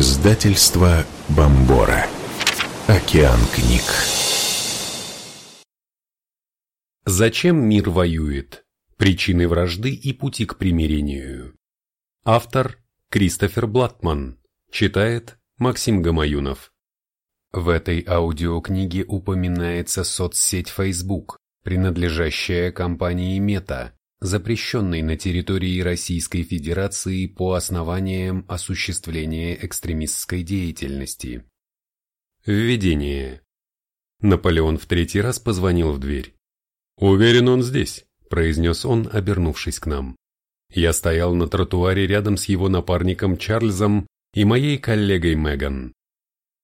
Издательство Бомбора. Океан книг. Зачем мир воюет? Причины вражды и пути к примирению. Автор Кристофер Блатман. Читает Максим Гамаюнов. В этой аудиокниге упоминается соцсеть Facebook, принадлежащая компании Meta, запрещенной на территории Российской Федерации по основаниям осуществления экстремистской деятельности. Введение. Наполеон в третий раз позвонил в дверь. «Уверен, он здесь», – произнес он, обернувшись к нам. Я стоял на тротуаре рядом с его напарником Чарльзом и моей коллегой Меган.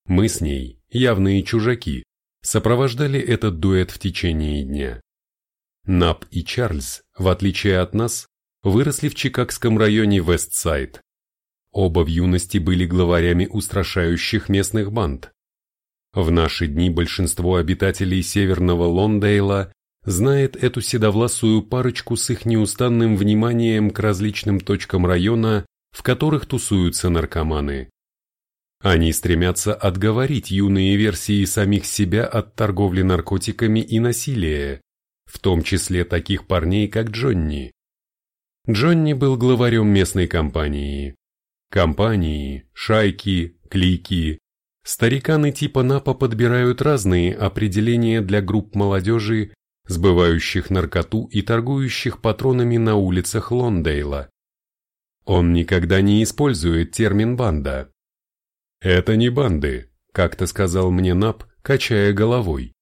Мы с ней, явные чужаки, сопровождали этот дуэт в течение дня. Нап и Чарльз, в отличие от нас, выросли в чикагском районе Вестсайд. Оба в юности были главарями устрашающих местных банд. В наши дни большинство обитателей северного Лондейла знает эту седовласую парочку с их неустанным вниманием к различным точкам района, в которых тусуются наркоманы. Они стремятся отговорить юные версии самих себя от торговли наркотиками и насилия, в том числе таких парней, как Джонни. Джонни был главарем местной компании. Компании, шайки, клики. Стариканы типа НАПа подбирают разные определения для групп молодежи, сбывающих наркоту и торгующих патронами на улицах Лондейла. Он никогда не использует термин «банда». «Это не банды», – как-то сказал мне НАП, качая головой.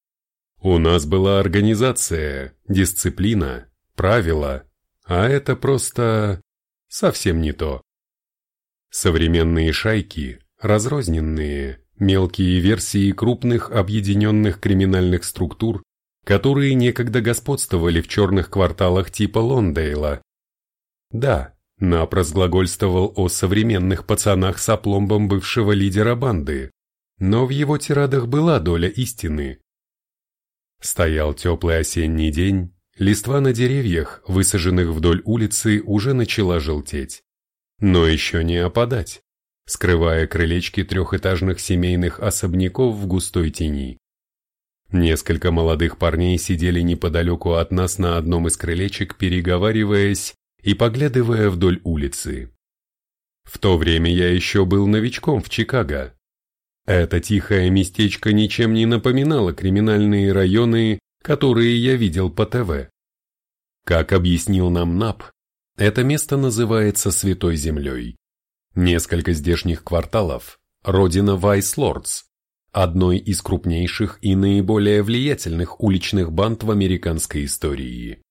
У нас была организация, дисциплина, правила, а это просто совсем не то. Современные шайки, разрозненные, мелкие версии крупных объединенных криминальных структур, которые некогда господствовали в черных кварталах типа Лондейла. Да, Нап разглагольствовал о современных пацанах с опломбом бывшего лидера банды, но в его тирадах была доля истины. Стоял теплый осенний день, листва на деревьях, высаженных вдоль улицы, уже начала желтеть. Но еще не опадать, скрывая крылечки трехэтажных семейных особняков в густой тени. Несколько молодых парней сидели неподалеку от нас на одном из крылечек, переговариваясь и поглядывая вдоль улицы. В то время я еще был новичком в Чикаго, это тихое местечко ничем не напоминало криминальные районы, которые я видел по ТВ. Как объяснил нам НАП, это место называется Святой Землей. Несколько здешних кварталов – родина Вайс-Лордс, одной из крупнейших и наиболее влиятельных уличных банд в американской истории.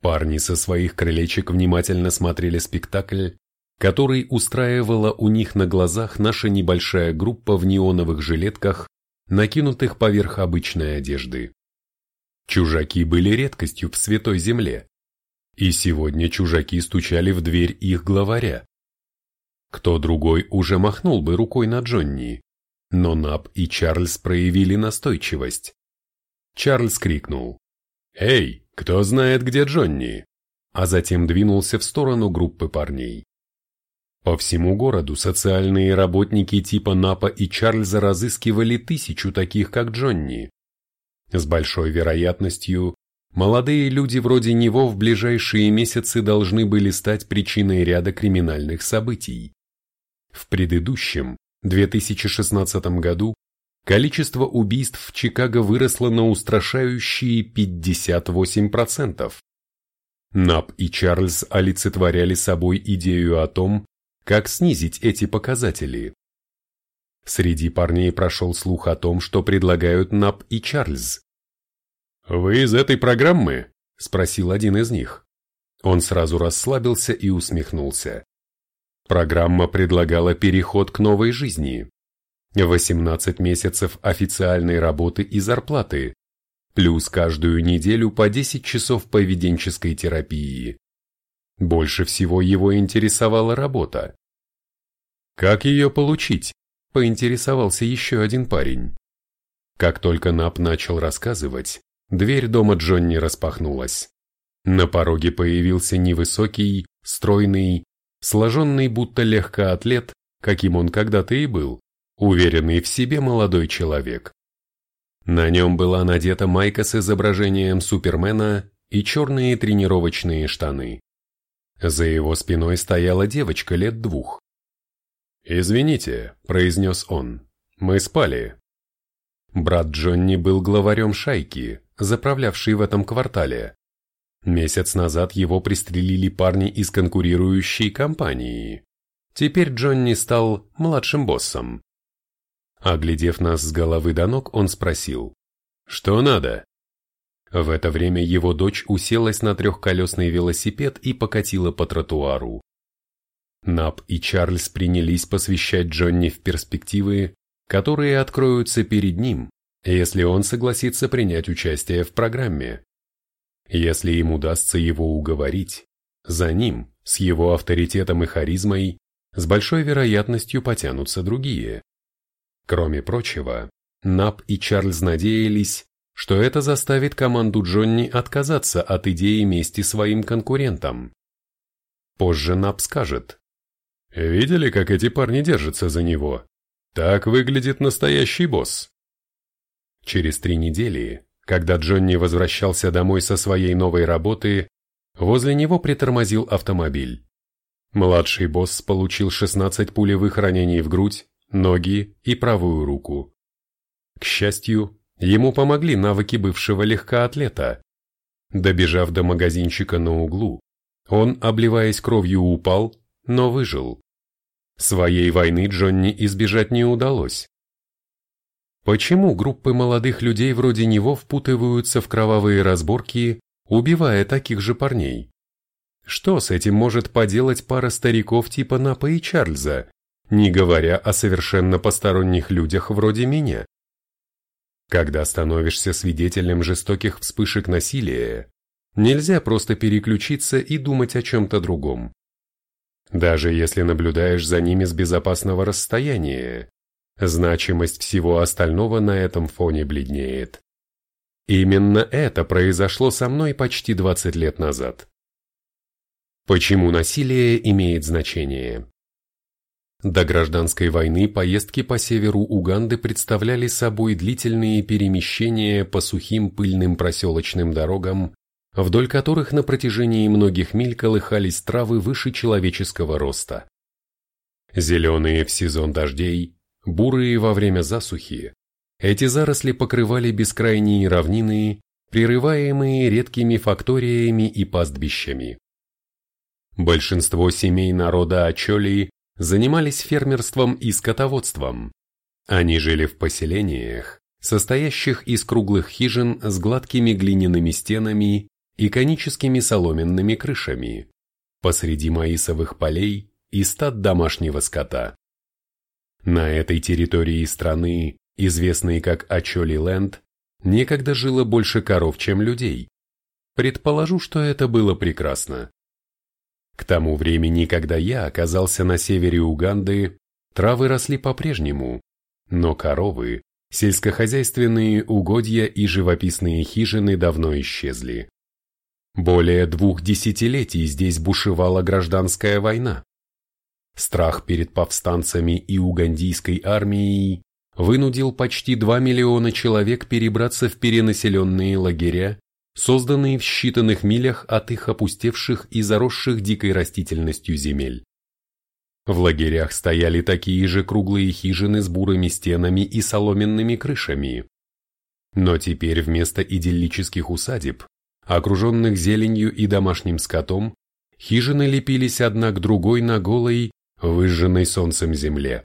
Парни со своих крылечек внимательно смотрели спектакль, который устраивала у них на глазах наша небольшая группа в неоновых жилетках, накинутых поверх обычной одежды. Чужаки были редкостью в Святой Земле, и сегодня чужаки стучали в дверь их главаря. Кто другой уже махнул бы рукой на Джонни, но Наб и Чарльз проявили настойчивость. Чарльз крикнул «Эй, кто знает, где Джонни?» а затем двинулся в сторону группы парней. По всему городу социальные работники типа Напа и Чарльза разыскивали тысячу таких, как Джонни. С большой вероятностью, молодые люди вроде него в ближайшие месяцы должны были стать причиной ряда криминальных событий. В предыдущем, 2016 году, количество убийств в Чикаго выросло на устрашающие 58%. Нап и Чарльз олицетворяли собой идею о том, как снизить эти показатели? Среди парней прошел слух о том, что предлагают Нап и Чарльз. «Вы из этой программы?» – спросил один из них. Он сразу расслабился и усмехнулся. Программа предлагала переход к новой жизни. 18 месяцев официальной работы и зарплаты, плюс каждую неделю по 10 часов поведенческой терапии. Больше всего его интересовала работа. «Как ее получить?» – поинтересовался еще один парень. Как только Нап начал рассказывать, дверь дома Джонни распахнулась. На пороге появился невысокий, стройный, сложенный будто легкоатлет каким он когда-то и был, уверенный в себе молодой человек. На нем была надета майка с изображением Супермена и черные тренировочные штаны. За его спиной стояла девочка лет двух. «Извините», – произнес он, – «мы спали». Брат Джонни был главарем шайки, заправлявшей в этом квартале. Месяц назад его пристрелили парни из конкурирующей компании. Теперь Джонни стал младшим боссом. Оглядев нас с головы до ног, он спросил, «Что надо?» В это время его дочь уселась на трехколесный велосипед и покатила по тротуару. Нап и Чарльз принялись посвящать Джонни в перспективы, которые откроются перед ним, если он согласится принять участие в программе. Если им удастся его уговорить, за ним, с его авторитетом и харизмой, с большой вероятностью потянутся другие. Кроме прочего, Нап и Чарльз надеялись, что это заставит команду Джонни отказаться от идеи мести своим конкурентам. Позже Нап скажет, «Видели, как эти парни держатся за него? Так выглядит настоящий босс». Через три недели, когда Джонни возвращался домой со своей новой работы, возле него притормозил автомобиль. Младший босс получил 16 пулевых ранений в грудь, ноги и правую руку. К счастью, Ему помогли навыки бывшего легкоатлета. Добежав до магазинчика на углу, он, обливаясь кровью, упал, но выжил. Своей войны Джонни избежать не удалось. Почему группы молодых людей вроде него впутываются в кровавые разборки, убивая таких же парней? Что с этим может поделать пара стариков типа Напа и Чарльза, не говоря о совершенно посторонних людях вроде меня? Когда становишься свидетелем жестоких вспышек насилия, нельзя просто переключиться и думать о чем-то другом. Даже если наблюдаешь за ними с безопасного расстояния, значимость всего остального на этом фоне бледнеет. Именно это произошло со мной почти 20 лет назад. Почему насилие имеет значение? До гражданской войны поездки по северу Уганды представляли собой длительные перемещения по сухим пыльным проселочным дорогам, вдоль которых на протяжении многих миль колыхались травы выше человеческого роста. Зеленые в сезон дождей, бурые во время засухи, эти заросли покрывали бескрайние равнины, прерываемые редкими факториями и пастбищами. Большинство семей народа Ачоли занимались фермерством и скотоводством. Они жили в поселениях, состоящих из круглых хижин с гладкими глиняными стенами и коническими соломенными крышами, посреди маисовых полей и стад домашнего скота. На этой территории страны, известной как Ачоли-Ленд, некогда жило больше коров, чем людей. Предположу, что это было прекрасно. К тому времени, когда я оказался на севере Уганды, травы росли по-прежнему, но коровы, сельскохозяйственные угодья и живописные хижины давно исчезли. Более двух десятилетий здесь бушевала гражданская война. Страх перед повстанцами и угандийской армией вынудил почти 2 миллиона человек перебраться в перенаселенные лагеря созданные в считанных милях от их опустевших и заросших дикой растительностью земель. В лагерях стояли такие же круглые хижины с бурыми стенами и соломенными крышами. Но теперь вместо идиллических усадеб, окруженных зеленью и домашним скотом, хижины лепились одна к другой на голой, выжженной солнцем земле.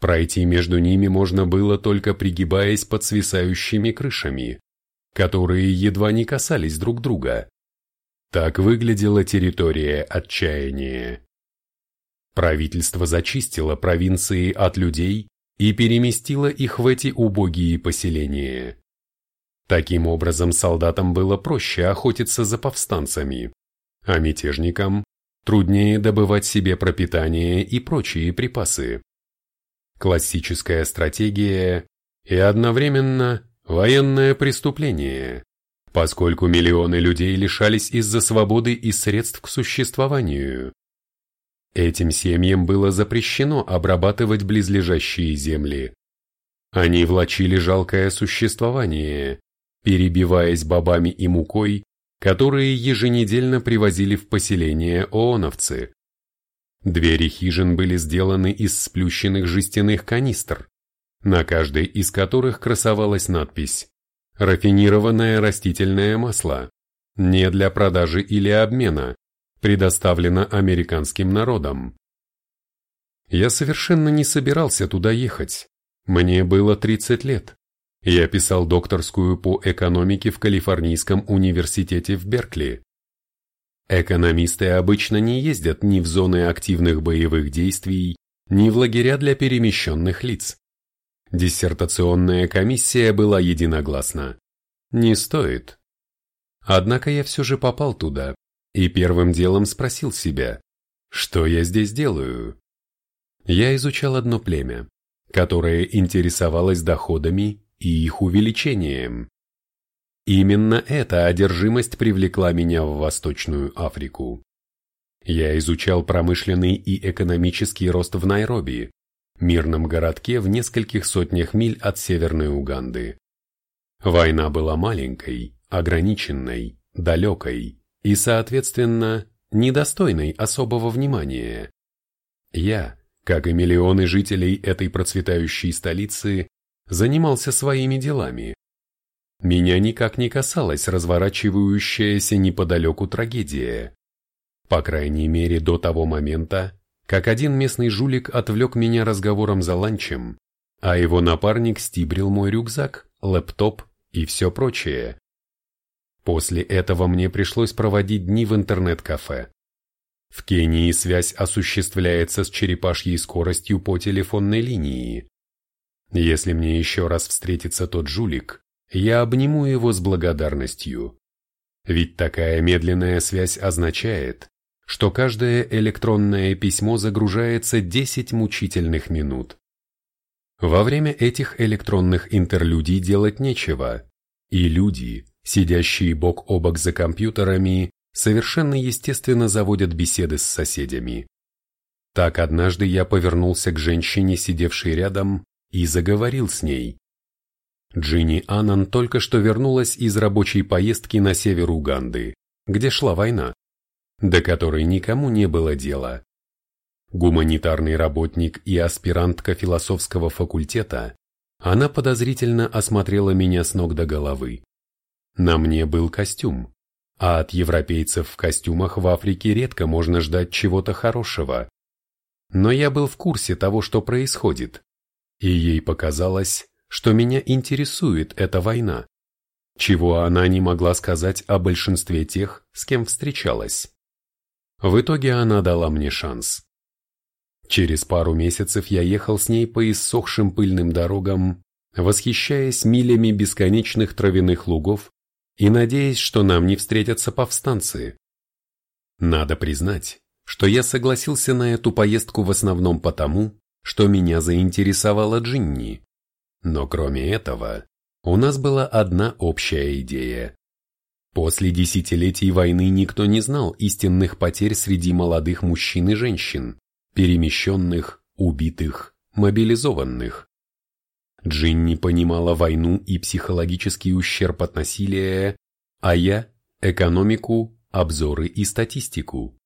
Пройти между ними можно было только пригибаясь под свисающими крышами которые едва не касались друг друга. Так выглядела территория отчаяния. Правительство зачистило провинции от людей и переместило их в эти убогие поселения. Таким образом, солдатам было проще охотиться за повстанцами, а мятежникам труднее добывать себе пропитание и прочие припасы. Классическая стратегия и одновременно Военное преступление, поскольку миллионы людей лишались из-за свободы и средств к существованию. Этим семьям было запрещено обрабатывать близлежащие земли. Они влачили жалкое существование, перебиваясь бобами и мукой, которые еженедельно привозили в поселение ооновцы. Двери хижин были сделаны из сплющенных жестяных канистр, на каждой из которых красовалась надпись «Рафинированное растительное масло, не для продажи или обмена, предоставлено американским народом». Я совершенно не собирался туда ехать. Мне было 30 лет. Я писал докторскую по экономике в Калифорнийском университете в Беркли. Экономисты обычно не ездят ни в зоны активных боевых действий, ни в лагеря для перемещенных лиц. Диссертационная комиссия была единогласна. Не стоит. Однако я все же попал туда и первым делом спросил себя, что я здесь делаю. Я изучал одно племя, которое интересовалось доходами и их увеличением. Именно эта одержимость привлекла меня в Восточную Африку. Я изучал промышленный и экономический рост в Найроби, мирном городке в нескольких сотнях миль от Северной Уганды. Война была маленькой, ограниченной, далекой и, соответственно, недостойной особого внимания. Я, как и миллионы жителей этой процветающей столицы, занимался своими делами, меня никак не касалась разворачивающаяся неподалеку трагедия. По крайней мере до того момента, как один местный жулик отвлек меня разговором за ланчем, а его напарник стибрил мой рюкзак, лэптоп и все прочее. После этого мне пришлось проводить дни в интернет-кафе. В Кении связь осуществляется с черепашьей скоростью по телефонной линии. Если мне еще раз встретится тот жулик, я обниму его с благодарностью. Ведь такая медленная связь означает, что каждое электронное письмо загружается 10 мучительных минут. Во время этих электронных интерлюдий делать нечего, и люди, сидящие бок о бок за компьютерами, совершенно естественно заводят беседы с соседями. Так однажды я повернулся к женщине, сидевшей рядом, и заговорил с ней. Джинни Аннан только что вернулась из рабочей поездки на север Уганды, где шла война, до которой никому не было дела. Гуманитарный работник и аспирантка философского факультета, она подозрительно осмотрела меня с ног до головы. На мне был костюм, а от европейцев в костюмах в Африке редко можно ждать чего-то хорошего. Но я был в курсе того, что происходит, и ей показалось, что меня интересует эта война, чего она не могла сказать о большинстве тех, с кем встречалась. В итоге она дала мне шанс. Через пару месяцев я ехал с ней по иссохшим пыльным дорогам, восхищаясь милями бесконечных травяных лугов и надеясь, что нам не встретятся повстанцы. Надо признать, что я согласился на эту поездку в основном потому, что меня заинтересовала Джинни. Но кроме этого, у нас была одна общая идея. После десятилетий войны никто не знал истинных потерь среди молодых мужчин и женщин, перемещенных, убитых, мобилизованных. Джинни понимала войну и психологический ущерб от насилия, а я – экономику, обзоры и статистику.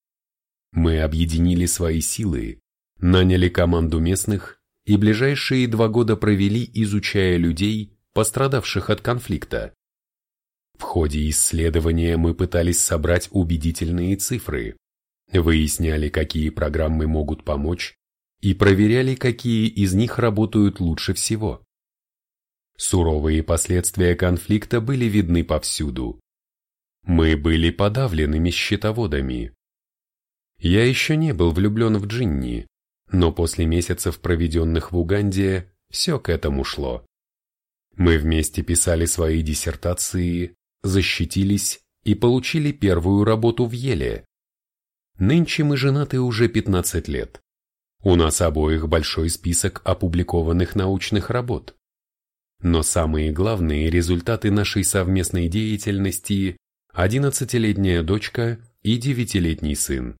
Мы объединили свои силы, наняли команду местных и ближайшие два года провели, изучая людей, пострадавших от конфликта. В ходе исследования мы пытались собрать убедительные цифры, выясняли, какие программы могут помочь, и проверяли, какие из них работают лучше всего. Суровые последствия конфликта были видны повсюду. Мы были подавленными счетоводами. Я еще не был влюблен в Джинни, но после месяцев, проведенных в Уганде, все к этому шло. Мы вместе писали свои диссертации, защитились и получили первую работу в Еле. Нынче мы женаты уже 15 лет. У нас обоих большой список опубликованных научных работ. Но самые главные результаты нашей совместной деятельности – 11-летняя дочка и 9-летний сын.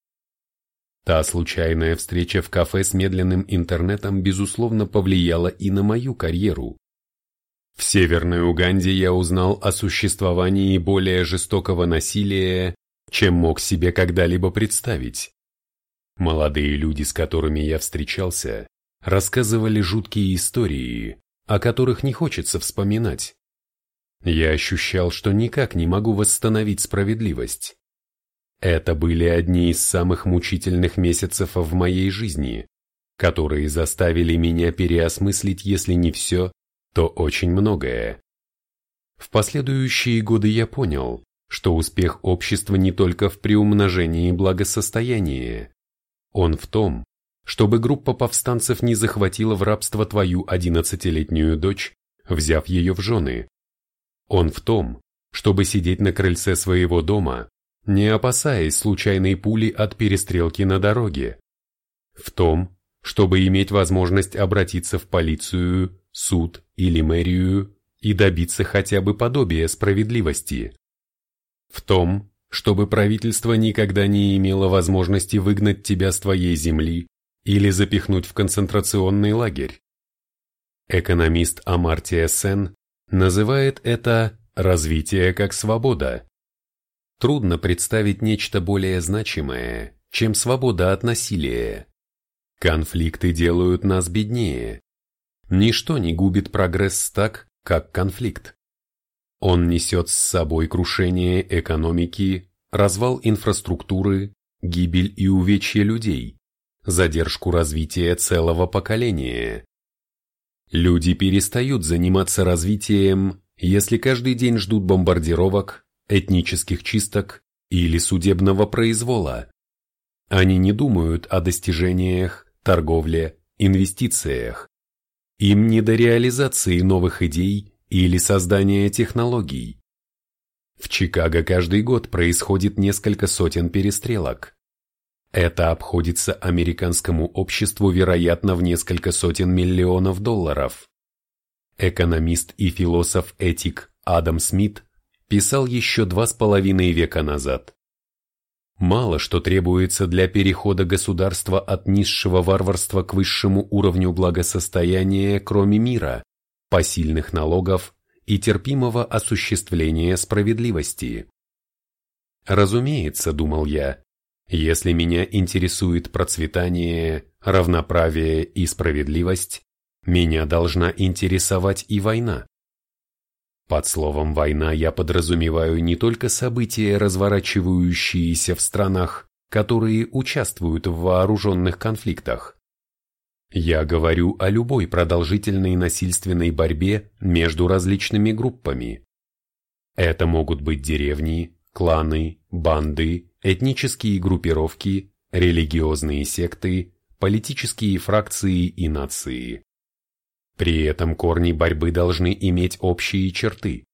Та случайная встреча в кафе с медленным интернетом безусловно повлияла и на мою карьеру. В Северной Уганде я узнал о существовании более жестокого насилия, чем мог себе когда-либо представить. Молодые люди, с которыми я встречался, рассказывали жуткие истории, о которых не хочется вспоминать. Я ощущал, что никак не могу восстановить справедливость. Это были одни из самых мучительных месяцев в моей жизни, которые заставили меня переосмыслить, если не все, то очень многое. В последующие годы я понял, что успех общества не только в приумножении благосостояния. Он в том, чтобы группа повстанцев не захватила в рабство твою одиннадцатилетнюю дочь, взяв ее в жены. Он в том, чтобы сидеть на крыльце своего дома, не опасаясь случайной пули от перестрелки на дороге. В том, чтобы иметь возможность обратиться в полицию, суд или мэрию и добиться хотя бы подобия справедливости. В том, чтобы правительство никогда не имело возможности выгнать тебя с твоей земли или запихнуть в концентрационный лагерь. Экономист Амартия Сен называет это «развитие как свобода». Трудно представить нечто более значимое, чем свобода от насилия. Конфликты делают нас беднее. Ничто не губит прогресс так, как конфликт. Он несет с собой крушение экономики, развал инфраструктуры, гибель и увечье людей, задержку развития целого поколения. Люди перестают заниматься развитием, если каждый день ждут бомбардировок, этнических чисток или судебного произвола. Они не думают о достижениях, торговле, инвестициях. Им не до реализации новых идей или создания технологий. В Чикаго каждый год происходит несколько сотен перестрелок. Это обходится американскому обществу вероятно в несколько сотен миллионов долларов. Экономист и философ-этик Адам Смит писал еще два с половиной века назад. Мало что требуется для перехода государства от низшего варварства к высшему уровню благосостояния, кроме мира, посильных налогов и терпимого осуществления справедливости. Разумеется, думал я, если меня интересует процветание, равноправие и справедливость, меня должна интересовать и война. Под словом «война» я подразумеваю не только события, разворачивающиеся в странах, которые участвуют в вооруженных конфликтах. Я говорю о любой продолжительной насильственной борьбе между различными группами. Это могут быть деревни, кланы, банды, этнические группировки, религиозные секты, политические фракции и нации. При этом корни борьбы должны иметь общие черты.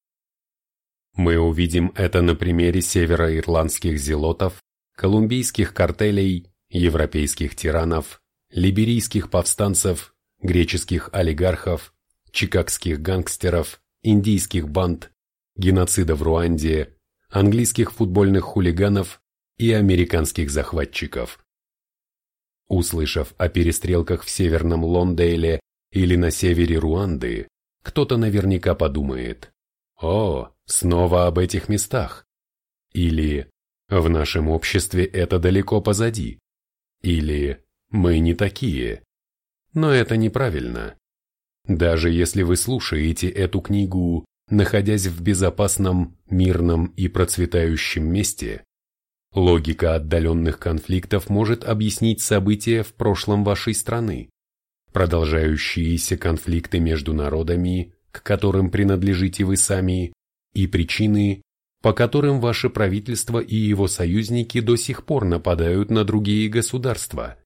Мы увидим это на примере североирландских зелотов, колумбийских картелей, европейских тиранов, либерийских повстанцев, греческих олигархов, чикагских гангстеров, индийских банд, геноцида в Руанде, английских футбольных хулиганов и американских захватчиков. Услышав о перестрелках в Северном Лондейле или на севере Руанды, кто-то наверняка подумает «О, снова об этих местах!» Или «В нашем обществе это далеко позади!» Или «Мы не такие!» Но это неправильно. Даже если вы слушаете эту книгу, находясь в безопасном, мирном и процветающем месте, логика отдаленных конфликтов может объяснить события в прошлом вашей страны продолжающиеся конфликты между народами, к которым принадлежите вы сами, и причины, по которым ваше правительство и его союзники до сих пор нападают на другие государства.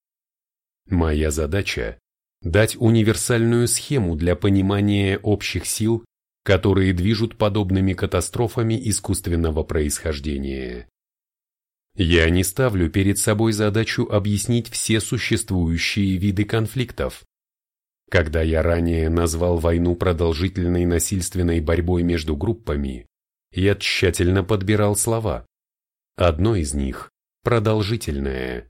Моя задача – дать универсальную схему для понимания общих сил, которые движут подобными катастрофами искусственного происхождения. Я не ставлю перед собой задачу объяснить все существующие виды конфликтов, когда я ранее назвал войну продолжительной насильственной борьбой между группами, я тщательно подбирал слова. Одно из них – продолжительное.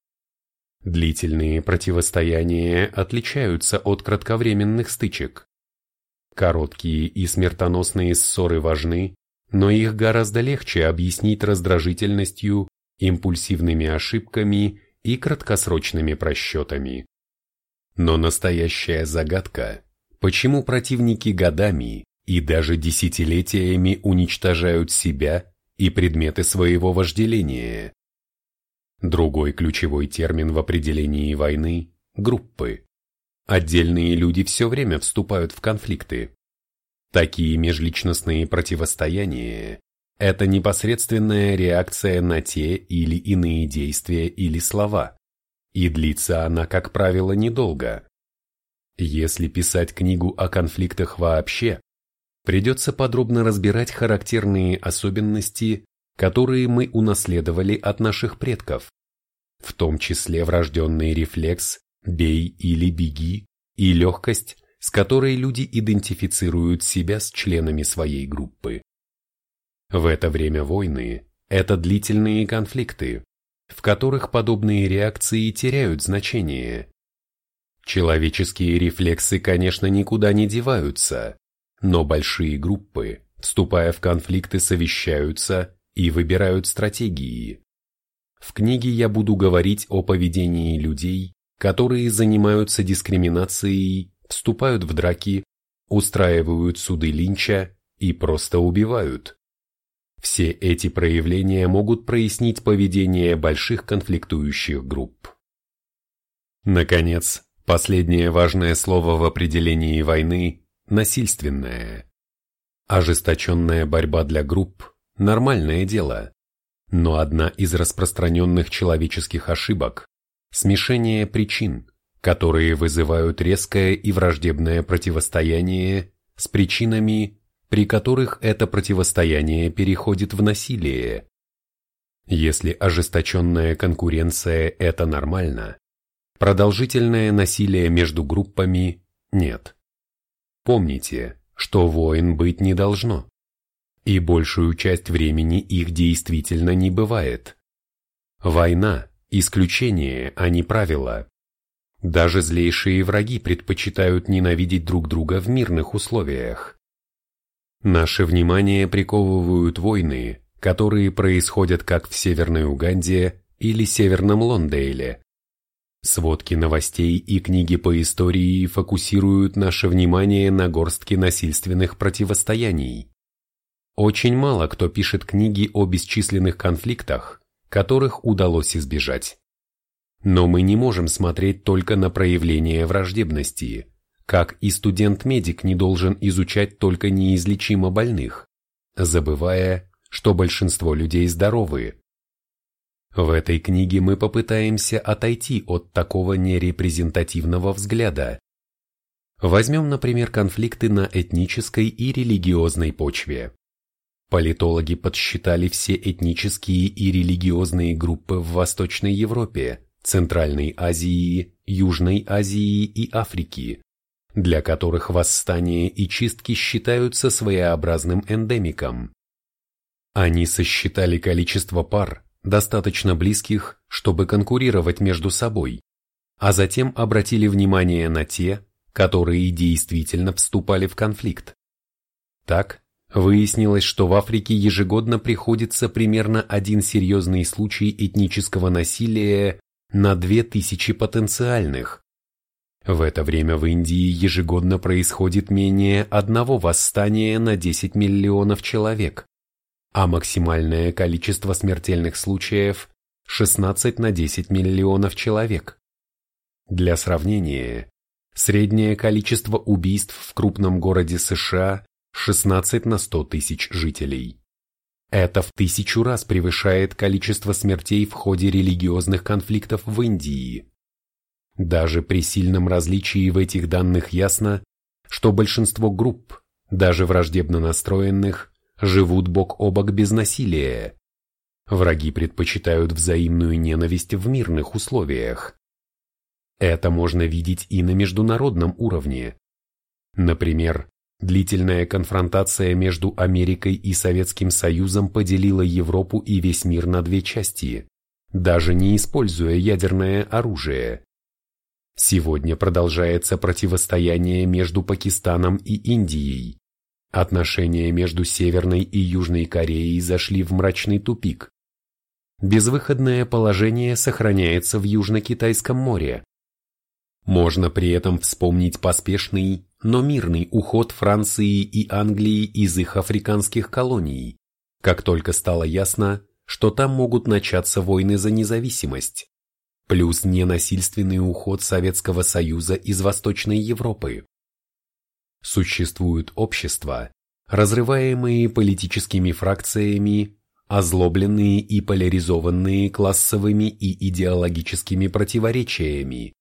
Длительные противостояния отличаются от кратковременных стычек. Короткие и смертоносные ссоры важны, но их гораздо легче объяснить раздражительностью, импульсивными ошибками и краткосрочными просчетами. Но настоящая загадка, почему противники годами и даже десятилетиями уничтожают себя и предметы своего вожделения. Другой ключевой термин в определении войны – группы. Отдельные люди все время вступают в конфликты. Такие межличностные противостояния – это непосредственная реакция на те или иные действия или слова, и длится она, как правило, недолго. Если писать книгу о конфликтах вообще, придется подробно разбирать характерные особенности, которые мы унаследовали от наших предков, в том числе врожденный рефлекс «бей или беги» и легкость, с которой люди идентифицируют себя с членами своей группы. В это время войны – это длительные конфликты, в которых подобные реакции теряют значение. Человеческие рефлексы, конечно, никуда не деваются, но большие группы, вступая в конфликты, совещаются и выбирают стратегии. В книге я буду говорить о поведении людей, которые занимаются дискриминацией, вступают в драки, устраивают суды линча и просто убивают. Все эти проявления могут прояснить поведение больших конфликтующих групп. Наконец, последнее важное слово в определении войны – насильственное. Ожесточенная борьба для групп – нормальное дело. Но одна из распространенных человеческих ошибок – смешение причин, которые вызывают резкое и враждебное противостояние с причинами, при которых это противостояние переходит в насилие. Если ожесточенная конкуренция – это нормально, продолжительное насилие между группами – нет. Помните, что войн быть не должно. И большую часть времени их действительно не бывает. Война – исключение, а не правило. Даже злейшие враги предпочитают ненавидеть друг друга в мирных условиях. Наше внимание приковывают войны, которые происходят как в Северной Уганде или Северном Лондейле. Сводки новостей и книги по истории фокусируют наше внимание на горстке насильственных противостояний. Очень мало кто пишет книги о бесчисленных конфликтах, которых удалось избежать. Но мы не можем смотреть только на проявления враждебности, как и студент-медик не должен изучать только неизлечимо больных, забывая, что большинство людей здоровы. В этой книге мы попытаемся отойти от такого нерепрезентативного взгляда. Возьмем, например, конфликты на этнической и религиозной почве. Политологи подсчитали все этнические и религиозные группы в Восточной Европе, Центральной Азии, Южной Азии и Африки, для которых восстания и чистки считаются своеобразным эндемиком. Они сосчитали количество пар, достаточно близких, чтобы конкурировать между собой, а затем обратили внимание на те, которые действительно вступали в конфликт. Так, выяснилось, что в Африке ежегодно приходится примерно один серьезный случай этнического насилия на 2000 потенциальных, в это время в Индии ежегодно происходит менее одного восстания на 10 миллионов человек, а максимальное количество смертельных случаев – 16 на 10 миллионов человек. Для сравнения, среднее количество убийств в крупном городе США – 16 на 100 тысяч жителей. Это в тысячу раз превышает количество смертей в ходе религиозных конфликтов в Индии. Даже при сильном различии в этих данных ясно, что большинство групп, даже враждебно настроенных, живут бок о бок без насилия. Враги предпочитают взаимную ненависть в мирных условиях. Это можно видеть и на международном уровне. Например, длительная конфронтация между Америкой и Советским Союзом поделила Европу и весь мир на две части даже не используя ядерное оружие. Сегодня продолжается противостояние между Пакистаном и Индией. Отношения между Северной и Южной Кореей зашли в мрачный тупик. Безвыходное положение сохраняется в Южно-Китайском море. Можно при этом вспомнить поспешный, но мирный уход Франции и Англии из их африканских колоний, как только стало ясно, что там могут начаться войны за независимость плюс ненасильственный уход Советского Союза из Восточной Европы. Существуют общества, разрываемые политическими фракциями, озлобленные и поляризованные классовыми и идеологическими противоречиями,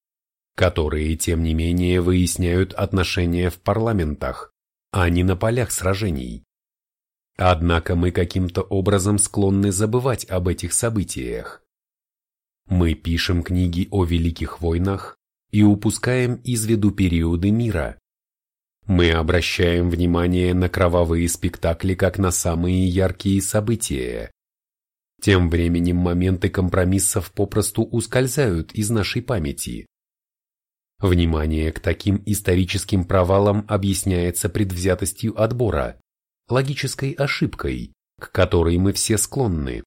которые, тем не менее, выясняют отношения в парламентах, а не на полях сражений. Однако мы каким-то образом склонны забывать об этих событиях, мы пишем книги о великих войнах и упускаем из виду периоды мира. Мы обращаем внимание на кровавые спектакли как на самые яркие события. Тем временем моменты компромиссов попросту ускользают из нашей памяти. Внимание к таким историческим провалам объясняется предвзятостью отбора, логической ошибкой, к которой мы все склонны.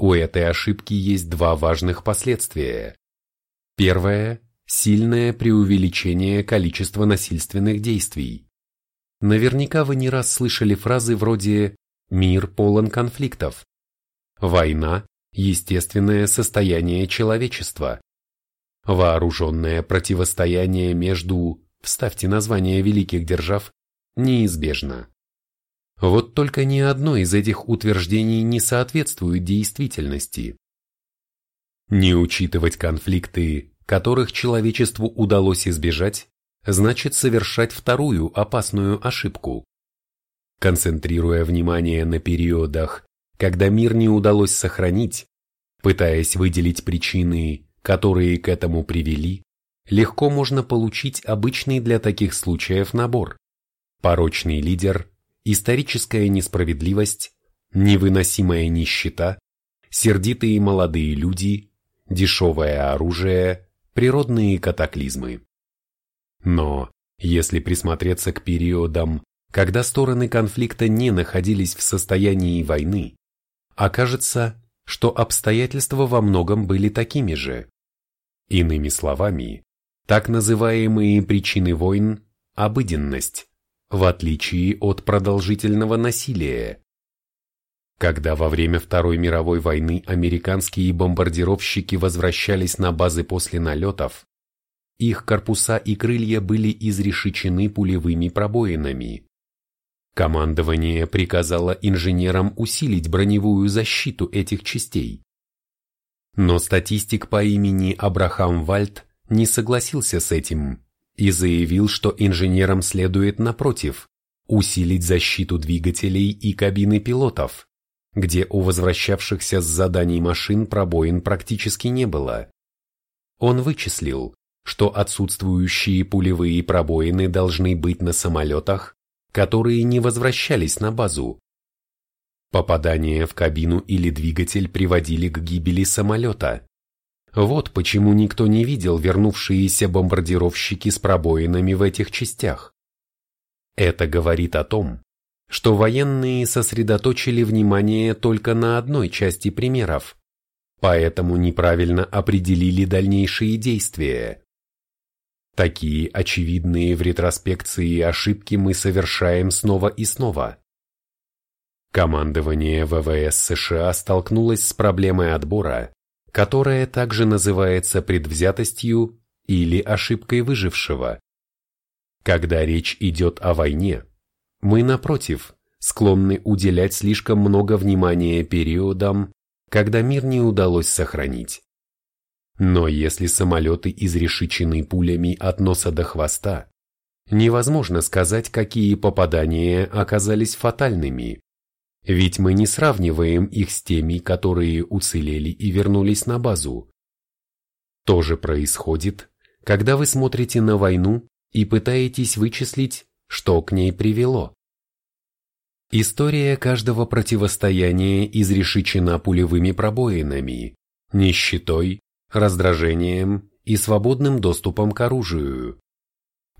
У этой ошибки есть два важных последствия. Первое – сильное преувеличение количества насильственных действий. Наверняка вы не раз слышали фразы вроде «мир полон конфликтов», «война – естественное состояние человечества», «вооруженное противостояние между, вставьте название великих держав, неизбежно». Вот только ни одно из этих утверждений не соответствует действительности. Не учитывать конфликты, которых человечеству удалось избежать, значит совершать вторую опасную ошибку. Концентрируя внимание на периодах, когда мир не удалось сохранить, пытаясь выделить причины, которые к этому привели, легко можно получить обычный для таких случаев набор. Порочный лидер, историческая несправедливость, невыносимая нищета, сердитые молодые люди, дешевое оружие, природные катаклизмы. Но, если присмотреться к периодам, когда стороны конфликта не находились в состоянии войны, окажется, что обстоятельства во многом были такими же. Иными словами, так называемые причины войн – обыденность, в отличие от продолжительного насилия. Когда во время Второй мировой войны американские бомбардировщики возвращались на базы после налетов, их корпуса и крылья были изрешечены пулевыми пробоинами. Командование приказало инженерам усилить броневую защиту этих частей. Но статистик по имени Абрахам Вальд не согласился с этим и заявил, что инженерам следует, напротив, усилить защиту двигателей и кабины пилотов, где у возвращавшихся с заданий машин пробоин практически не было. Он вычислил, что отсутствующие пулевые пробоины должны быть на самолетах, которые не возвращались на базу. Попадания в кабину или двигатель приводили к гибели самолета. Вот почему никто не видел вернувшиеся бомбардировщики с пробоинами в этих частях. Это говорит о том, что военные сосредоточили внимание только на одной части примеров, поэтому неправильно определили дальнейшие действия. Такие очевидные в ретроспекции ошибки мы совершаем снова и снова. Командование ВВС США столкнулось с проблемой отбора, которая также называется предвзятостью или ошибкой выжившего. Когда речь идет о войне, мы, напротив, склонны уделять слишком много внимания периодам, когда мир не удалось сохранить. Но если самолеты изрешечены пулями от носа до хвоста, невозможно сказать, какие попадания оказались фатальными. Ведь мы не сравниваем их с теми, которые уцелели и вернулись на базу. То же происходит, когда вы смотрите на войну и пытаетесь вычислить, что к ней привело. История каждого противостояния изрешечена пулевыми пробоинами, нищетой, раздражением и свободным доступом к оружию.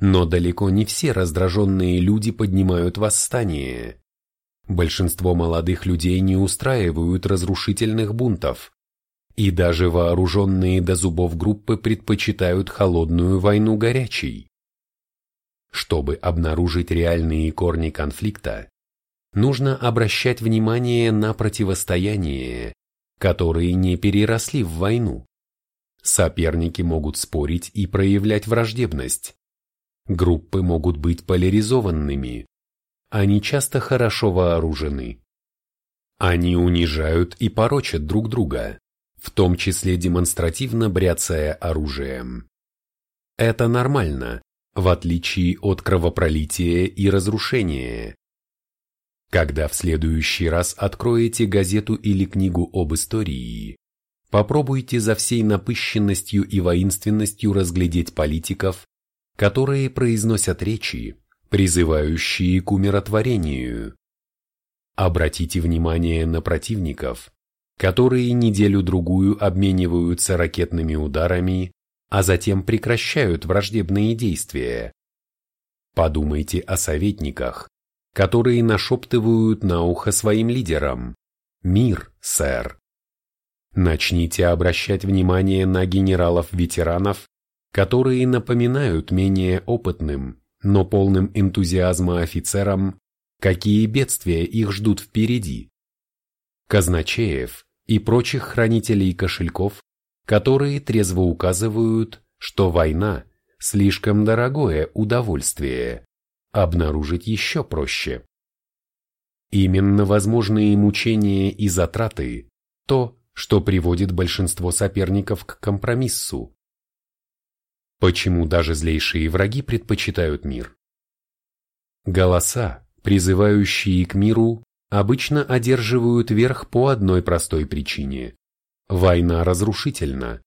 Но далеко не все раздраженные люди поднимают восстание. Большинство молодых людей не устраивают разрушительных бунтов. И даже вооруженные до зубов группы предпочитают холодную войну горячей. Чтобы обнаружить реальные корни конфликта, нужно обращать внимание на противостояние, которые не переросли в войну. Соперники могут спорить и проявлять враждебность. Группы могут быть поляризованными. Они часто хорошо вооружены. Они унижают и порочат друг друга, в том числе демонстративно бряцая оружием. Это нормально, в отличие от кровопролития и разрушения. Когда в следующий раз откроете газету или книгу об истории, попробуйте за всей напыщенностью и воинственностью разглядеть политиков, которые произносят речи, призывающие к умиротворению. Обратите внимание на противников, которые неделю-другую обмениваются ракетными ударами, а затем прекращают враждебные действия. Подумайте о советниках, которые нашептывают на ухо своим лидерам «Мир, сэр». Начните обращать внимание на генералов-ветеранов, которые напоминают менее опытным, но полным энтузиазма офицерам, какие бедствия их ждут впереди. Казначеев и прочих хранителей кошельков, которые трезво указывают, что война – слишком дорогое удовольствие, обнаружить еще проще. Именно возможные мучения и затраты – то, что приводит большинство соперников к компромиссу, Почему даже злейшие враги предпочитают мир? Голоса, призывающие к миру, обычно одерживают верх по одной простой причине. Война разрушительна.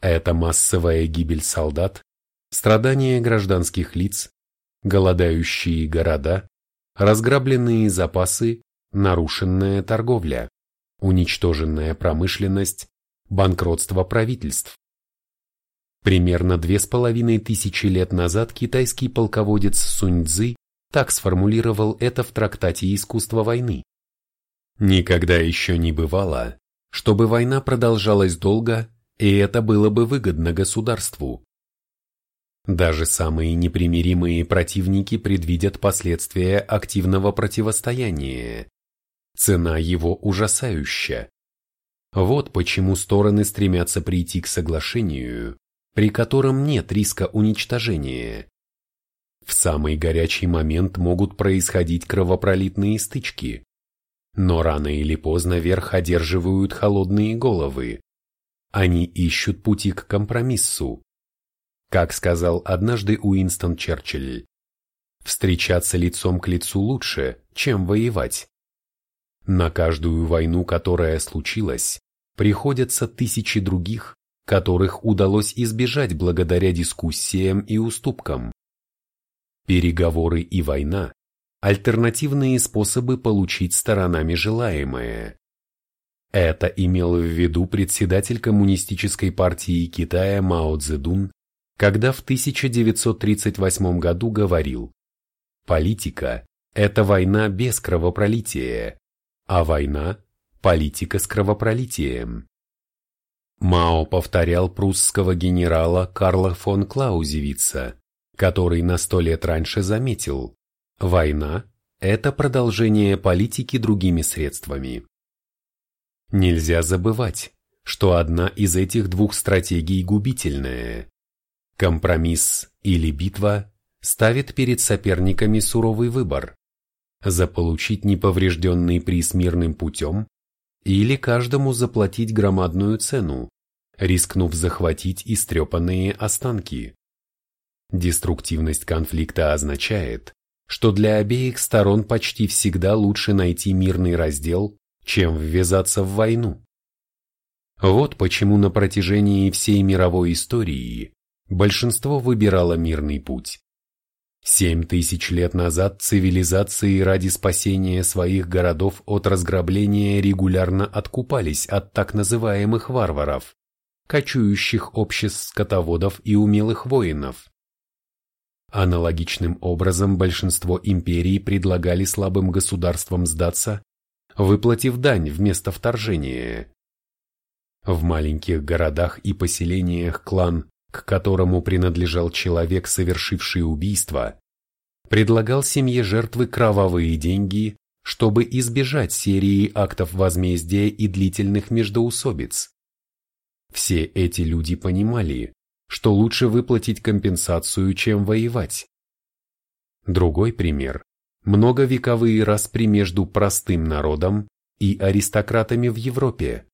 Это массовая гибель солдат, страдания гражданских лиц, голодающие города, разграбленные запасы, нарушенная торговля, уничтоженная промышленность, банкротство правительств. Примерно две с половиной тысячи лет назад китайский полководец Сунь Цзы так сформулировал это в трактате «Искусство войны». Никогда еще не бывало, чтобы война продолжалась долго, и это было бы выгодно государству. Даже самые непримиримые противники предвидят последствия активного противостояния. Цена его ужасающая. Вот почему стороны стремятся прийти к соглашению, при котором нет риска уничтожения. В самый горячий момент могут происходить кровопролитные стычки, но рано или поздно верх одерживают холодные головы. Они ищут пути к компромиссу. Как сказал однажды Уинстон Черчилль, встречаться лицом к лицу лучше, чем воевать. На каждую войну, которая случилась, приходятся тысячи других, которых удалось избежать благодаря дискуссиям и уступкам. Переговоры и война – альтернативные способы получить сторонами желаемое. Это имел в виду председатель Коммунистической партии Китая Мао Цзэдун, когда в 1938 году говорил «Политика – это война без кровопролития, а война – политика с кровопролитием». Мао повторял прусского генерала Карла фон Клаузевица, который на сто лет раньше заметил, война – это продолжение политики другими средствами. Нельзя забывать, что одна из этих двух стратегий губительная. Компромисс или битва ставит перед соперниками суровый выбор – заполучить неповрежденный приз мирным путем или каждому заплатить громадную цену, рискнув захватить истрепанные останки. Деструктивность конфликта означает, что для обеих сторон почти всегда лучше найти мирный раздел, чем ввязаться в войну. Вот почему на протяжении всей мировой истории большинство выбирало мирный путь. Семь тысяч лет назад цивилизации ради спасения своих городов от разграбления регулярно откупались от так называемых варваров, кочующих обществ скотоводов и умелых воинов. Аналогичным образом большинство империй предлагали слабым государствам сдаться, выплатив дань вместо вторжения. В маленьких городах и поселениях клан, к которому принадлежал человек, совершивший убийство, предлагал семье жертвы кровавые деньги, чтобы избежать серии актов возмездия и длительных междоусобиц. Все эти люди понимали, что лучше выплатить компенсацию, чем воевать. Другой пример – многовековые распри между простым народом и аристократами в Европе.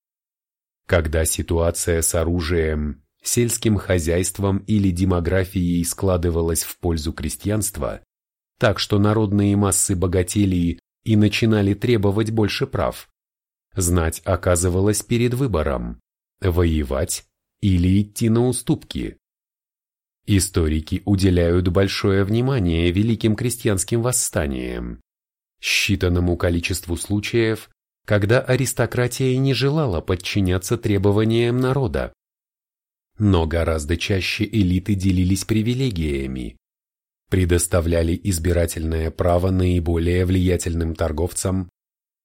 Когда ситуация с оружием, сельским хозяйством или демографией складывалась в пользу крестьянства, так что народные массы богатели и начинали требовать больше прав, знать оказывалась перед выбором – воевать или идти на уступки. Историки уделяют большое внимание великим крестьянским восстаниям, считанному количеству случаев, когда аристократия не желала подчиняться требованиям народа. Но гораздо чаще элиты делились привилегиями, предоставляли избирательное право наиболее влиятельным торговцам,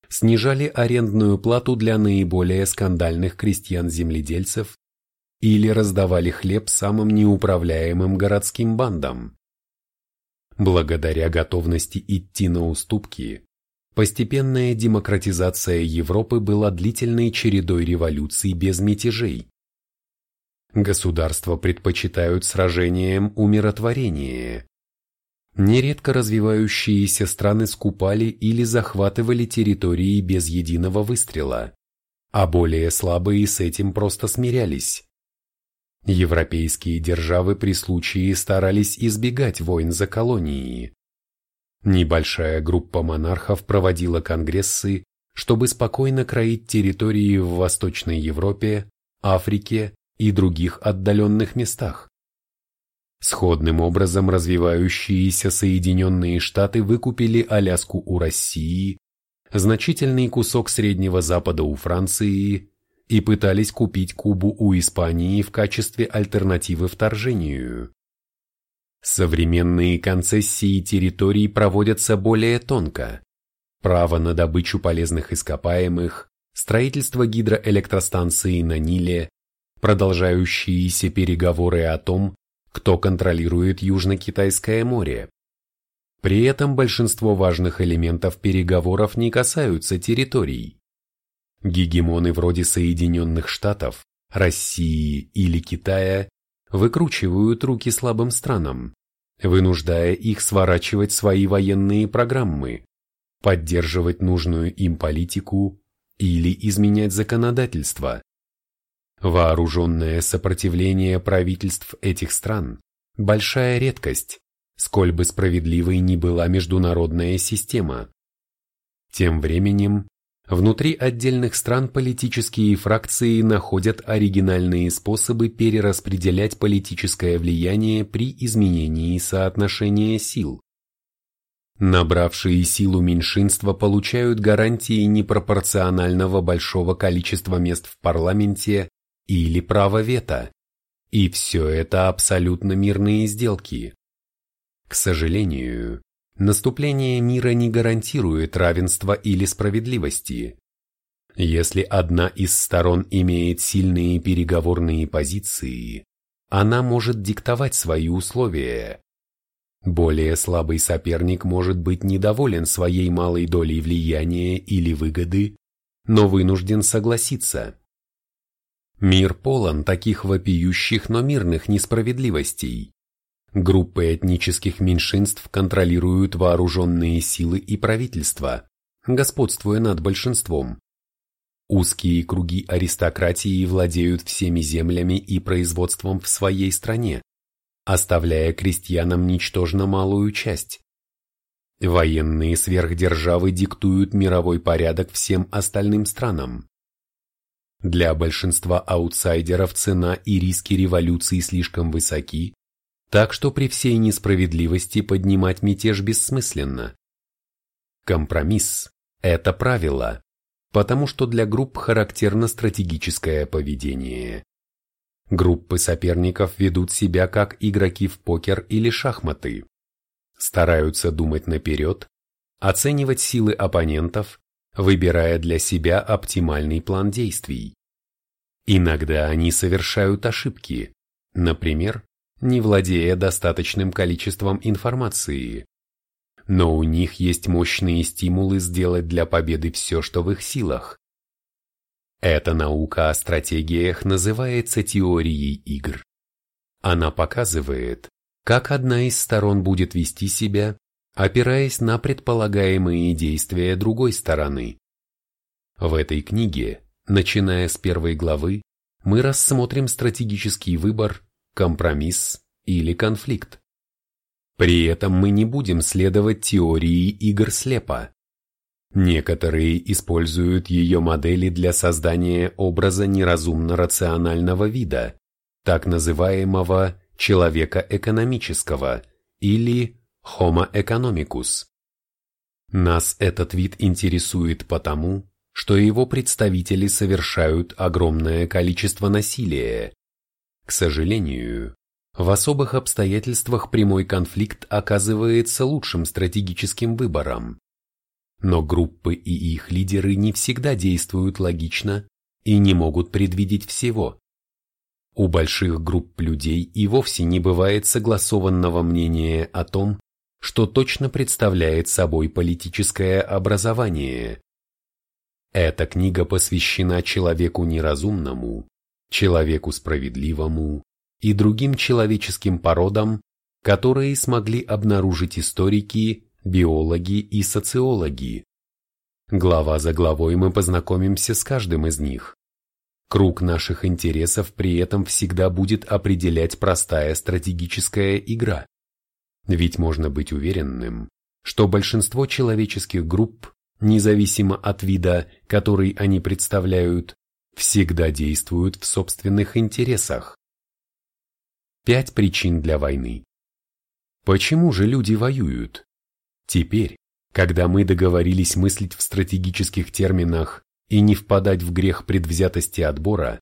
снижали арендную плату для наиболее скандальных крестьян-земледельцев или раздавали хлеб самым неуправляемым городским бандам. Благодаря готовности идти на уступки, постепенная демократизация Европы была длительной чередой революций без мятежей. Государства предпочитают сражениям умиротворение. Нередко развивающиеся страны скупали или захватывали территории без единого выстрела, а более слабые с этим просто смирялись. Европейские державы при случае старались избегать войн за колонии. Небольшая группа монархов проводила конгрессы, чтобы спокойно кроить территории в Восточной Европе, Африке и других отдаленных местах. Сходным образом развивающиеся Соединенные Штаты выкупили Аляску у России, значительный кусок Среднего Запада у Франции и пытались купить Кубу у Испании в качестве альтернативы вторжению. Современные концессии территорий проводятся более тонко. Право на добычу полезных ископаемых, строительство гидроэлектростанции на Ниле, продолжающиеся переговоры о том, кто контролирует Южно-Китайское море. При этом большинство важных элементов переговоров не касаются территорий. Гегемоны вроде Соединенных Штатов, России или Китая выкручивают руки слабым странам, вынуждая их сворачивать свои военные программы, поддерживать нужную им политику или изменять законодательство. Вооруженное сопротивление правительств этих стран – большая редкость, сколь бы справедливой ни была международная система. Тем временем, внутри отдельных стран политические фракции находят оригинальные способы перераспределять политическое влияние при изменении соотношения сил. Набравшие силу меньшинства получают гарантии непропорционального большого количества мест в парламенте или право вето. И все это абсолютно мирные сделки. К сожалению, наступление мира не гарантирует равенства или справедливости. Если одна из сторон имеет сильные переговорные позиции, она может диктовать свои условия. Более слабый соперник может быть недоволен своей малой долей влияния или выгоды, но вынужден согласиться. Мир полон таких вопиющих, но мирных несправедливостей. Группы этнических меньшинств контролируют вооруженные силы и правительства, господствуя над большинством. Узкие круги аристократии владеют всеми землями и производством в своей стране, оставляя крестьянам ничтожно малую часть. Военные сверхдержавы диктуют мировой порядок всем остальным странам. Для большинства аутсайдеров цена и риски революции слишком высоки, так что при всей несправедливости поднимать мятеж бессмысленно. Компромисс – это правило, потому что для групп характерно стратегическое поведение. Группы соперников ведут себя как игроки в покер или шахматы. Стараются думать наперед, оценивать силы оппонентов, выбирая для себя оптимальный план действий. Иногда они совершают ошибки, например, не владея достаточным количеством информации. Но у них есть мощные стимулы сделать для победы все, что в их силах. Эта наука о стратегиях называется теорией игр. Она показывает, как одна из сторон будет вести себя, опираясь на предполагаемые действия другой стороны. В этой книге, начиная с первой главы, мы рассмотрим стратегический выбор, компромисс или конфликт. При этом мы не будем следовать теории игр слепо. Некоторые используют ее модели для создания образа неразумно-рационального вида, так называемого человека экономического или Homo economicus. Нас этот вид интересует потому, что его представители совершают огромное количество насилия, к сожалению, в особых обстоятельствах прямой конфликт оказывается лучшим стратегическим выбором. Но группы и их лидеры не всегда действуют логично и не могут предвидеть всего. У больших групп людей и вовсе не бывает согласованного мнения о том, что точно представляет собой политическое образование. Эта книга посвящена человеку неразумному, человеку справедливому и другим человеческим породам, которые смогли обнаружить историки, биологи и социологи. Глава за главой мы познакомимся с каждым из них. Круг наших интересов при этом всегда будет определять простая стратегическая игра. Ведь можно быть уверенным, что большинство человеческих групп, независимо от вида, который они представляют, всегда действуют в собственных интересах. Пять причин для войны. Почему же люди воюют? Теперь, когда мы договорились мыслить в стратегических терминах и не впадать в грех предвзятости отбора,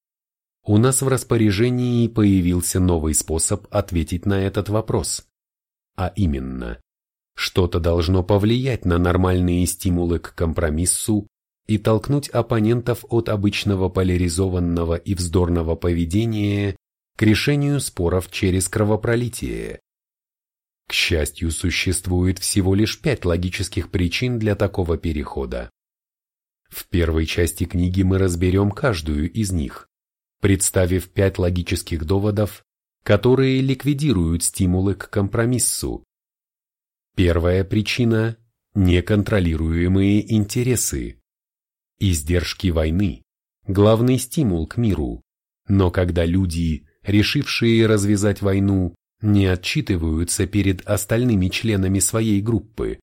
у нас в распоряжении появился новый способ ответить на этот вопрос. А именно, что-то должно повлиять на нормальные стимулы к компромиссу и толкнуть оппонентов от обычного поляризованного и вздорного поведения к решению споров через кровопролитие. К счастью, существует всего лишь пять логических причин для такого перехода. В первой части книги мы разберем каждую из них, представив пять логических доводов, которые ликвидируют стимулы к компромиссу. Первая причина – неконтролируемые интересы. Издержки войны – главный стимул к миру, но когда люди, решившие развязать войну, не отчитываются перед остальными членами своей группы,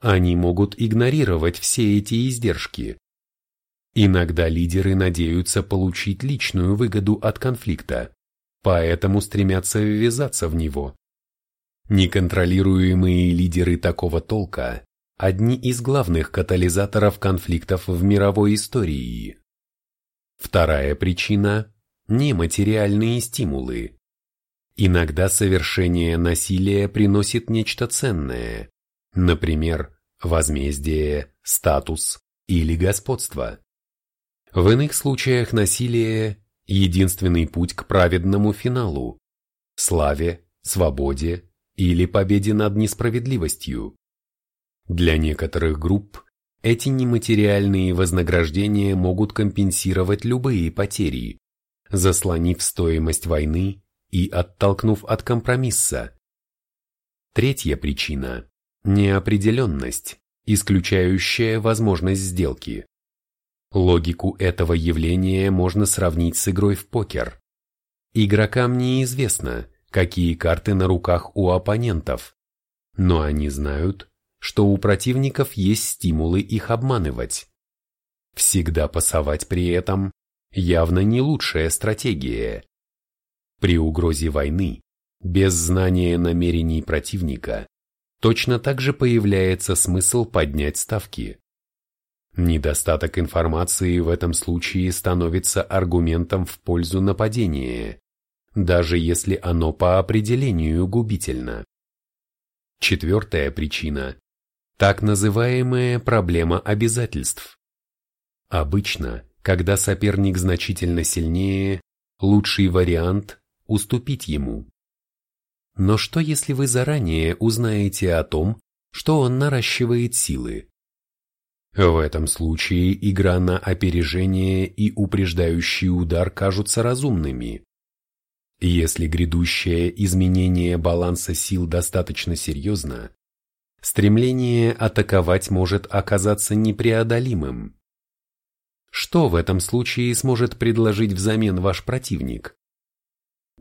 они могут игнорировать все эти издержки. Иногда лидеры надеются получить личную выгоду от конфликта, поэтому стремятся ввязаться в него. Неконтролируемые лидеры такого толка одни из главных катализаторов конфликтов в мировой истории. Вторая причина – нематериальные стимулы. Иногда совершение насилия приносит нечто ценное, например, возмездие, статус или господство. В иных случаях насилие – единственный путь к праведному финалу, славе, свободе или победе над несправедливостью. Для некоторых групп эти нематериальные вознаграждения могут компенсировать любые потери, заслонив стоимость войны и оттолкнув от компромисса. Третья причина – неопределенность, исключающая возможность сделки. Логику этого явления можно сравнить с игрой в покер. Игрокам неизвестно, какие карты на руках у оппонентов, но они знают, что у противников есть стимулы их обманывать. Всегда пасовать при этом явно не лучшая стратегия. При угрозе войны без знания намерений противника, точно так же появляется смысл поднять ставки. Недостаток информации в этом случае становится аргументом в пользу нападения, даже если оно по определению губительно. Четвертая причина – так называемая проблема обязательств. Обычно, когда соперник значительно сильнее, лучший вариант – уступить ему. Но что если вы заранее узнаете о том, что он наращивает силы? В этом случае игра на опережение и упреждающий удар кажутся разумными. Если грядущее изменение баланса сил достаточно серьезно, стремление атаковать может оказаться непреодолимым. Что в этом случае сможет предложить взамен ваш противник?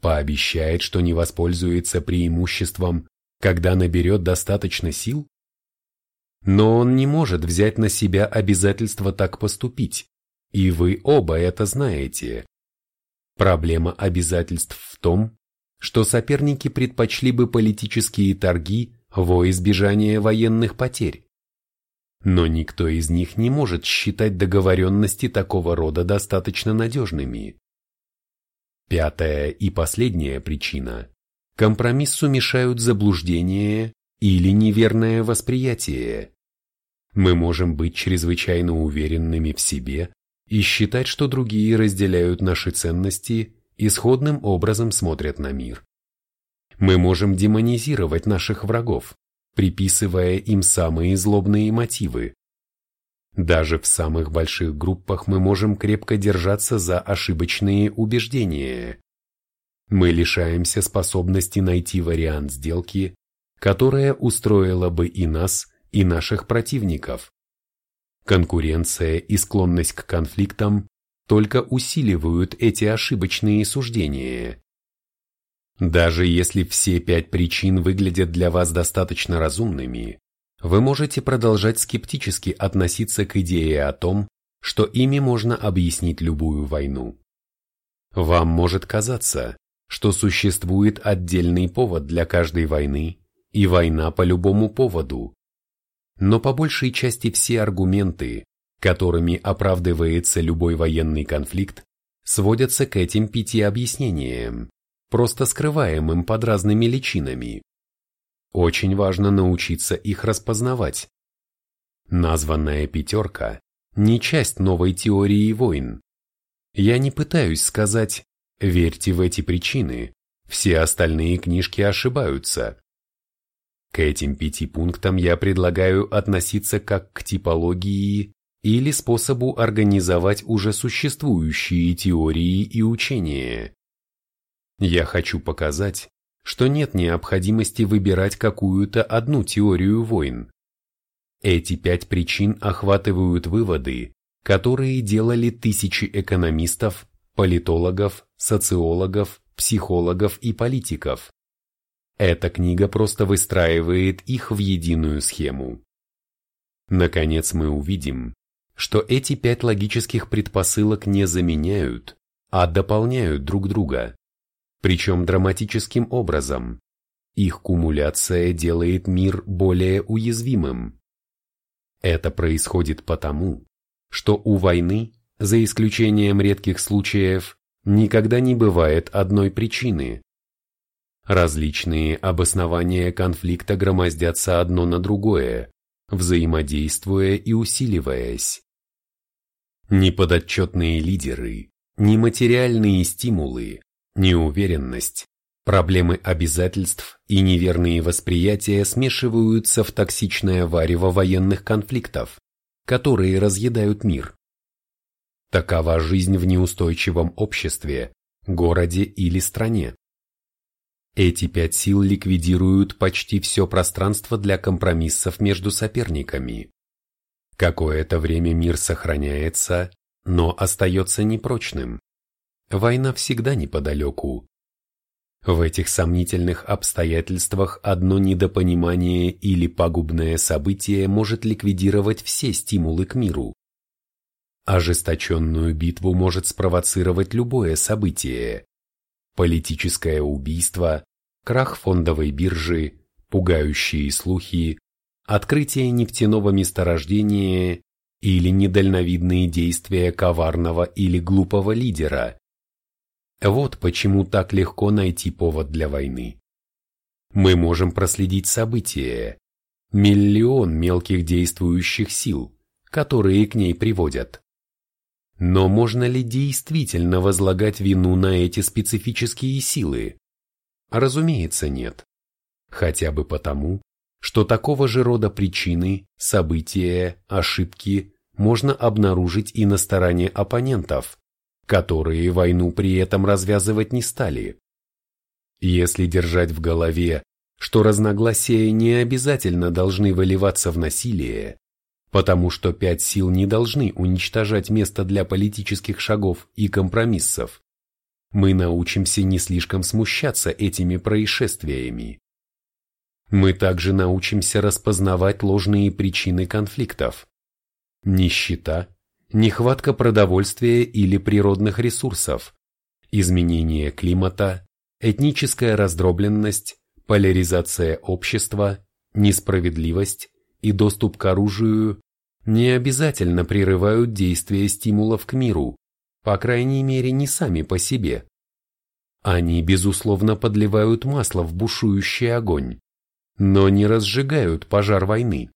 Пообещает, что не воспользуется преимуществом, когда наберет достаточно сил? Но он не может взять на себя обязательство так поступить, и вы оба это знаете. Проблема обязательств в том, что соперники предпочли бы политические торги во избежание военных потерь. Но никто из них не может считать договоренности такого рода достаточно надежными. Пятая и последняя причина – компромиссу мешают заблуждение или неверное восприятие. Мы можем быть чрезвычайно уверенными в себе и считать, что другие разделяют наши ценности и сходным образом смотрят на мир. Мы можем демонизировать наших врагов, приписывая им самые злобные мотивы, даже в самых больших группах мы можем крепко держаться за ошибочные убеждения. Мы лишаемся способности найти вариант сделки, которая устроила бы и нас, и наших противников. Конкуренция и склонность к конфликтам только усиливают эти ошибочные суждения. Даже если все пять причин выглядят для вас достаточно разумными, вы можете продолжать скептически относиться к идее о том, что ими можно объяснить любую войну. Вам может казаться, что существует отдельный повод для каждой войны, и война по любому поводу. Но по большей части все аргументы, которыми оправдывается любой военный конфликт, сводятся к этим пяти объяснениям, просто скрываемым под разными личинами. Очень важно научиться их распознавать. Названная пятерка – не часть новой теории войн. Я не пытаюсь сказать «верьте в эти причины», все остальные книжки ошибаются. К этим пяти пунктам я предлагаю относиться как к типологии или способу организовать уже существующие теории и учения. Я хочу показать, что нет необходимости выбирать какую-то одну теорию войн. Эти пять причин охватывают выводы, которые делали тысячи экономистов, политологов, социологов, психологов и политиков. Эта книга просто выстраивает их в единую схему. Наконец мы увидим, что эти пять логических предпосылок не заменяют, а дополняют друг друга причем драматическим образом. Их кумуляция делает мир более уязвимым. Это происходит потому, что у войны, за исключением редких случаев, никогда не бывает одной причины. Различные обоснования конфликта громоздятся одно на другое, взаимодействуя и усиливаясь. Неподотчетные лидеры, нематериальные стимулы, Неуверенность, проблемы обязательств и неверные восприятия смешиваются в токсичное варево военных конфликтов, которые разъедают мир. Такова жизнь в неустойчивом обществе, городе или стране. Эти пять сил ликвидируют почти все пространство для компромиссов между соперниками. Какое-то время мир сохраняется, но остается непрочным. Война всегда неподалеку. В этих сомнительных обстоятельствах одно недопонимание или пагубное событие может ликвидировать все стимулы к миру. Ожесточенную битву может спровоцировать любое событие. Политическое убийство, крах фондовой биржи, пугающие слухи, открытие нефтяного месторождения или недальновидные действия коварного или глупого лидера. Вот почему так легко найти повод для войны. Мы можем проследить события, миллион мелких действующих сил, которые к ней приводят. Но можно ли действительно возлагать вину на эти специфические силы? Разумеется, нет. Хотя бы потому, что такого же рода причины, события, ошибки можно обнаружить и на стороне оппонентов, которые войну при этом развязывать не стали. Если держать в голове, что разногласия не обязательно должны выливаться в насилие, потому что пять сил не должны уничтожать место для политических шагов и компромиссов, мы научимся не слишком смущаться этими происшествиями. Мы также научимся распознавать ложные причины конфликтов. Нищета, нехватка продовольствия или природных ресурсов, изменение климата, этническая раздробленность, поляризация общества, несправедливость и доступ к оружию не обязательно прерывают действие стимулов к миру, по крайней мере не сами по себе. Они, безусловно, подливают масло в бушующий огонь, но не разжигают пожар войны.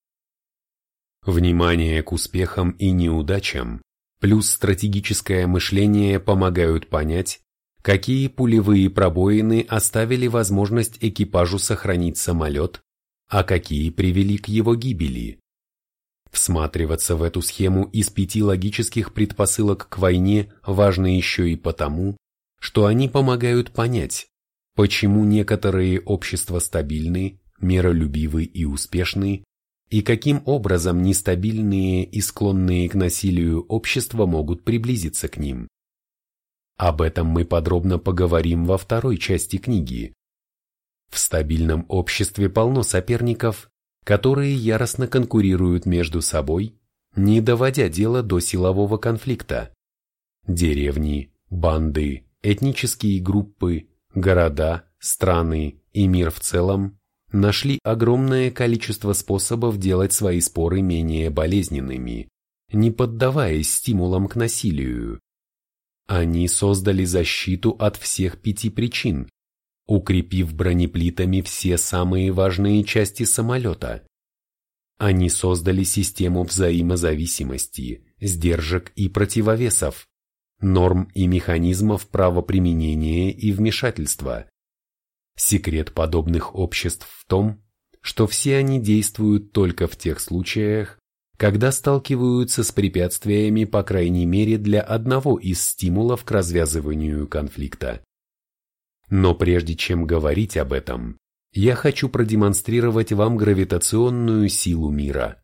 Внимание к успехам и неудачам плюс стратегическое мышление помогают понять, какие пулевые пробоины оставили возможность экипажу сохранить самолет, а какие привели к его гибели. Всматриваться в эту схему из пяти логических предпосылок к войне важно еще и потому, что они помогают понять, почему некоторые общества стабильны, миролюбивы и успешны, и каким образом нестабильные и склонные к насилию общества могут приблизиться к ним. Об этом мы подробно поговорим во второй части книги. В стабильном обществе полно соперников, которые яростно конкурируют между собой, не доводя дело до силового конфликта. Деревни, банды, этнические группы, города, страны и мир в целом нашли огромное количество способов делать свои споры менее болезненными, не поддаваясь стимулам к насилию. Они создали защиту от всех пяти причин, укрепив бронеплитами все самые важные части самолета. Они создали систему взаимозависимости, сдержек и противовесов, норм и механизмов правоприменения и вмешательства, Секрет подобных обществ в том, что все они действуют только в тех случаях, когда сталкиваются с препятствиями по крайней мере для одного из стимулов к развязыванию конфликта. Но прежде чем говорить об этом, я хочу продемонстрировать вам гравитационную силу мира.